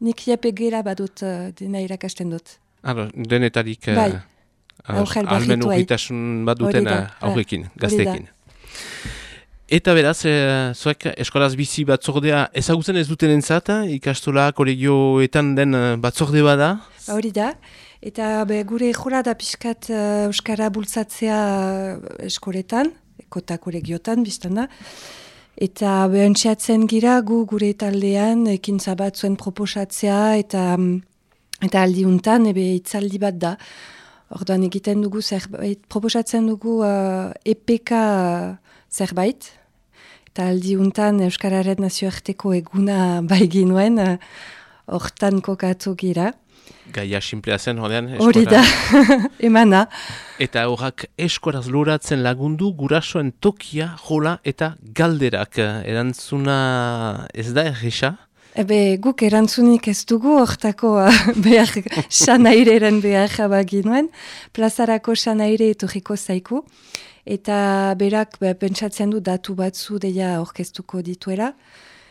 nik iepegera badut uh, dena irakasten dut. Alo, denetarik uh, Bai. Augel almen urritasun bat duten Hori da, uh, aurrekin, hori gazteekin. Eta beraz, e, zuek eskolaz bizi batzordea ezagutzen ez duten entzat, ikastola kolegioetan den eh, batzorde bada? Ba, Hori da. Eta be, gure jura da pixkat uh, Euskara bultzatzea uh, eskoletan, kota kolegiotan, biztan da. Eta behantxeatzen gira gu gure taldean ekintza bat zuen proposatzea eta mm, eta aldiuntan ebe itzaldi bat da. Orduan egiten dugu zerbait, proposatzen dugu uh, EPK uh, zerbait. Eta aldiuntan Euskararen nazioarteko eguna bai ginuen, uh, hortan kokatu gira. Gaia simplea zen, honean, Hori da, emana. Eta horrak eskoraz loratzen lagundu gurasoen tokia, jola eta galderak. Erantzuna ez da erresa? Ebe, guk erantzunik ez dugu, hortako uh, behar, sanaireren behar abaginuen, plazarako sanaire etorriko zaiku, eta berak be, pentsatzen du datu batzu deia orkestuko dituela,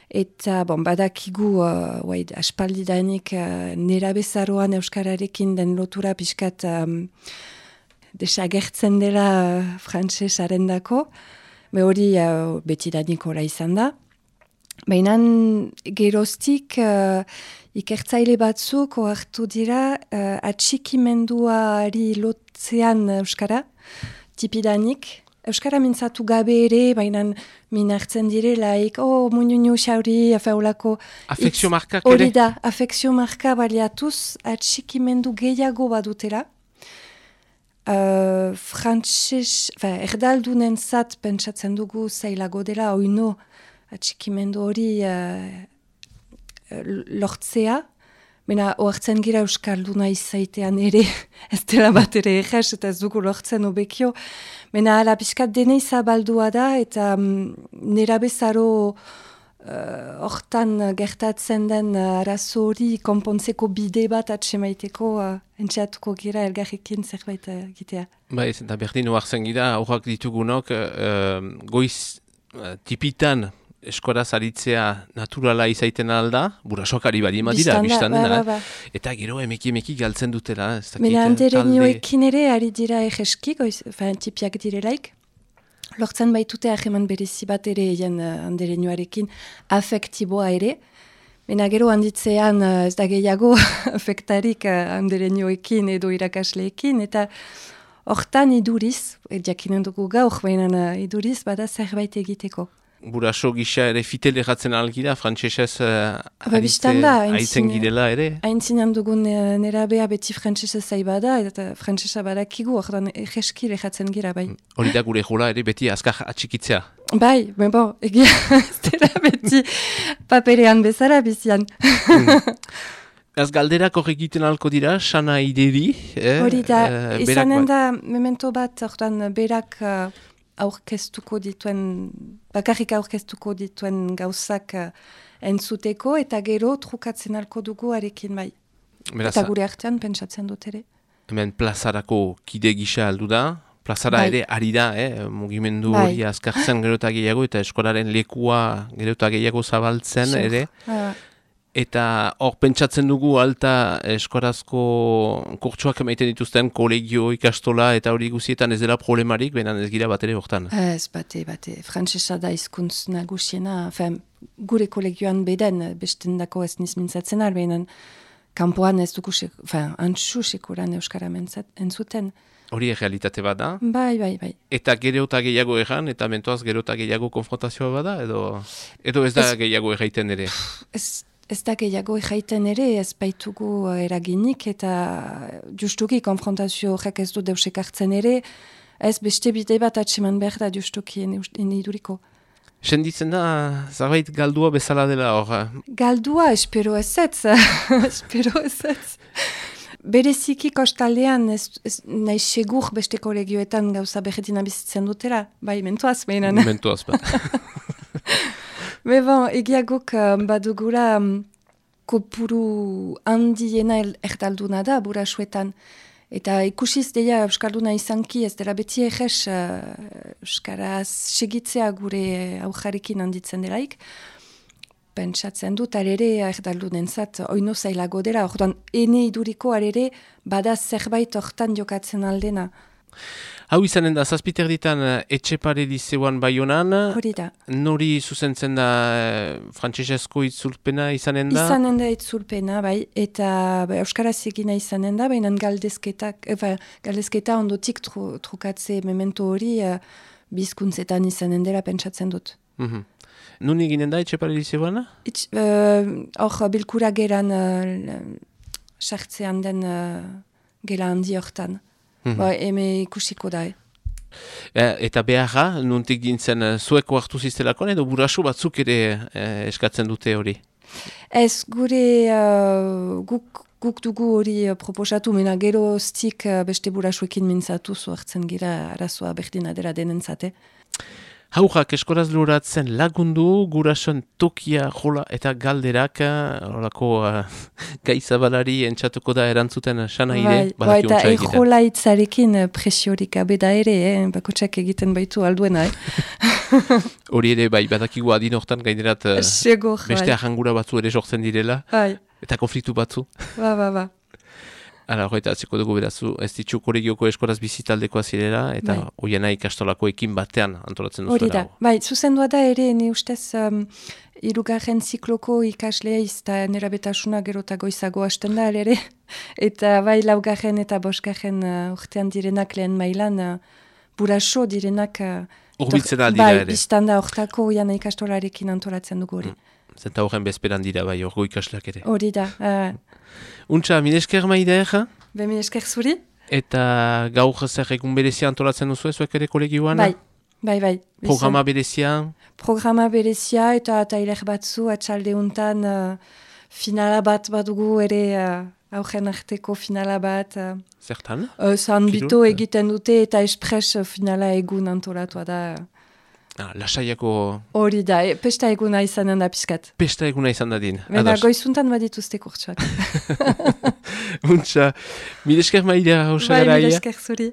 eta bon, badakigu, uh, wai, aspaldidanik uh, nera bezaroan Euskararekin den lotura pixkat um, desagertzen dela uh, frantsesaren dako, be hori uh, betidanik ora izan da, Baina geroztik uh, ikertzaile batzuk ohartu dira uh, atxikimenduari lotzean Euskara, tipidanik. Euskara mintzatu gabe ere, baina min hartzen dire laik, oh, mununu xauri, afeolako... Afekzio markak Hori ere? da, afekzio marka baliatuz atxikimendu gehiago badutela. Uh, Frantses, erdaldunen zat pentsatzen dugu zailago dela, oino, atxikimendu hori uh, lortzea, Bena, oartzen gira Euskalduna izaitean ere, ez dela bat ere eges, eta ez dugu lortzen obekio. Bena, ala, pixkat dene izabaldua da, eta mm, nera bezaro hortan gertatzen den uh, arazo hori konpontzeko bide bat atsemaiteko uh, entxeatuko gira elgarrekin zerbait uh, gitea. Ba ez, eta berdin oartzen gira, aurrak ditugunok, uh, goiz uh, tipitan eskoraz aritzea naturala izaiten alda, burasok ari badi dira, Bistan da, biztan ba, ba, ba. eta gero emeki emeki galtzen dutela. Ez dakit, Bena, eh, handere nioekin ere ari dira egeski, goiz, fa, tipiak direlaik. Lortzen baitute aheman berezi bat ere egen handere nioarekin afektiboa ere. Bena gero handitzean uh, ez da gehiago afektarik handere nioekin edo irakasleekin, eta hortan iduriz, jakinen dugu gaur, baina iduriz bada zerbait egiteko. Buraso gisa ere fitel erratzen algira, frantsesez uh, Ba, bistan da, hain aitzen zine- girela ere. Haintzinan dugun uh, nera beha beti frantsesa zai bada, eta frantsesa badakigu, ordan egeski lehatzen gira bai. Hori da gure jola ere beti azkar atxikitzea. Bai, ben bon, egia, ez beti paperean bezala bizian. Az galderak hor egiten alko dira, sana ideri. Eh? Hori da, eh, izanen bat- da, memento bat, ordan berak uh, aurkeztuko dituen, bakarrik aurkeztuko dituen gauzak uh, entzuteko, eta gero trukatzen alko dugu arekin bai. Beraz, Eta gure artean pentsatzen dut ere. hemen plazarako kide gisa aldu da, plazara Bai. ere ari da, eh? mugimendu Bai. azkartzen gero eta gehiago, eta eskolaren lekua gero eta gehiago zabaltzen Sur. ere. Ah, Eta hor pentsatzen dugu alta eskorazko kurtsuak emaiten dituzten kolegio ikastola eta hori guzietan ez dela problemarik, benan ez gira bat ere hortan. Ez, bate, bate. Frantsesa da izkuntz nagusiena, fem, gure kolegioan beden, besten dako ez niz mintzatzen arbeinan, kanpoan ez dugu, fem, antxu sekuran Euskara mentzat, entzuten. Hori realitate bat da. Bai, bai, bai. Eta gero eta gehiago erran, eta mentoaz gero eta gehiago konfrontazioa bada, edo, edo ez da Ez- gehiago erraiten ere. Ez, ez da gehiago ejaiten ere, ez baitugu uh, eraginik, eta justuki konfrontazio horrek ez du deusek hartzen ere, ez beste bide bat atseman behar da justuki eniduriko. Senditzen da, zerbait galdua bezala dela hor. eh? Galdua, espero ez espero ez ez. Bereziki kostaldean, ez, ez, nahi segur beste kolegioetan gauza behedina bizitzen dutela, bai, mentuaz behinan. Mentuaz bat. Me bon, egiagok um, badugula um, kopuru handiena erdalduna da, burasuetan. Eta ikusiz deia Euskalduna izanki ez dela beti eges uh, Euskaraz segitzea gure aujarekin handitzen delaik. pentsatzen dut, alere, erdaldu dentzat, oino zailago dela, orduan, ene iduriko alere, bada zerbait hortan jokatzen aldena. Hau izanen da, zazpiter ditan etxepare dizeuan bai honan. Hori da. Nori zuzentzen da eh, frantxesesko itzulpena izanen da? Izanen da itzulpena, bai, eta ba, Euskaraz egina izanen da, baina galdezketak, efa, galdezketa ondotik tru, trukatze memento hori uh, bizkuntzetan izanen dela pentsatzen dut. Mm -hmm. Nun eginen da etxepare dizeuan? Hor, uh, bilkura geran uh, den uh, gela handi hortan. Mm -hmm. ba, eme ikusiko da. E, eta beharra, nuntik gintzen, uh, zueko hartu ziztelakon edo burasu batzuk ere uh, eskatzen dute hori? Ez gure uh, guk, guk dugu hori uh, proposatu, mena gero stik uh, beste burasuekin mintzatu zuartzen gira arazoa berdina dela denentzate. Haujak eskoraz luratzen lagundu, gurasoen tokia, jola eta galderak, horako uh, gaizabalari entzatuko da erantzuten sanaire. Bai, bai eta ejola itzarekin presiorik abeda ere, eh? bakotxak egiten baitu alduena. Eh? Hori ere, bai, badakigu adin hortan gainerat uh, beste ahangura batzu ere sortzen direla. Bai. Eta konfliktu batzu. Ba, ba, ba. Hala, horreta, atzeko dugu berazu, ez ditxu kolegioko eskoraz bizitaldekoa zirela, eta bai. oiena ikastolako ekin batean antolatzen duzu. Hori da, bai, zuzendua da ere, ne ustez, um, irugarren zikloko ikaslea izta nera betasuna gerota goizago hasten da, ere, eta bai, laugarren eta bosgarren uh, urtean direnak lehen mailan, uh, buraso direnak... Uh, Urbitzen aldira ere. Bai, biztanda horretako oiena ikastolarekin antolatzen dugu hori. Mm. Zenta horren bezperan dira, bai, orgo ikasleak ere. Hori da. Uh... Untxa, minesker maide ega? Be, minesker zuri. Eta gaur zer egun berezia antolatzen duzu ezuek ere kolegioan? Bai, bai, bai. Programa berezia? Programa berezia eta tailer batzu atxalde untan uh, finala bat badugu ere uh, aurren arteko finala bat. Zertan? Uh, Zan bito egiten dute eta espres finala egun antolatua da. Ah, lasaiako... Hori da, e, pesta eguna izanen da pizkat. Pesta eguna izan da din. Bena, goizuntan badituzte kurtsuak. Untsa, milesker maidea, hausa Bai, milesker zuri.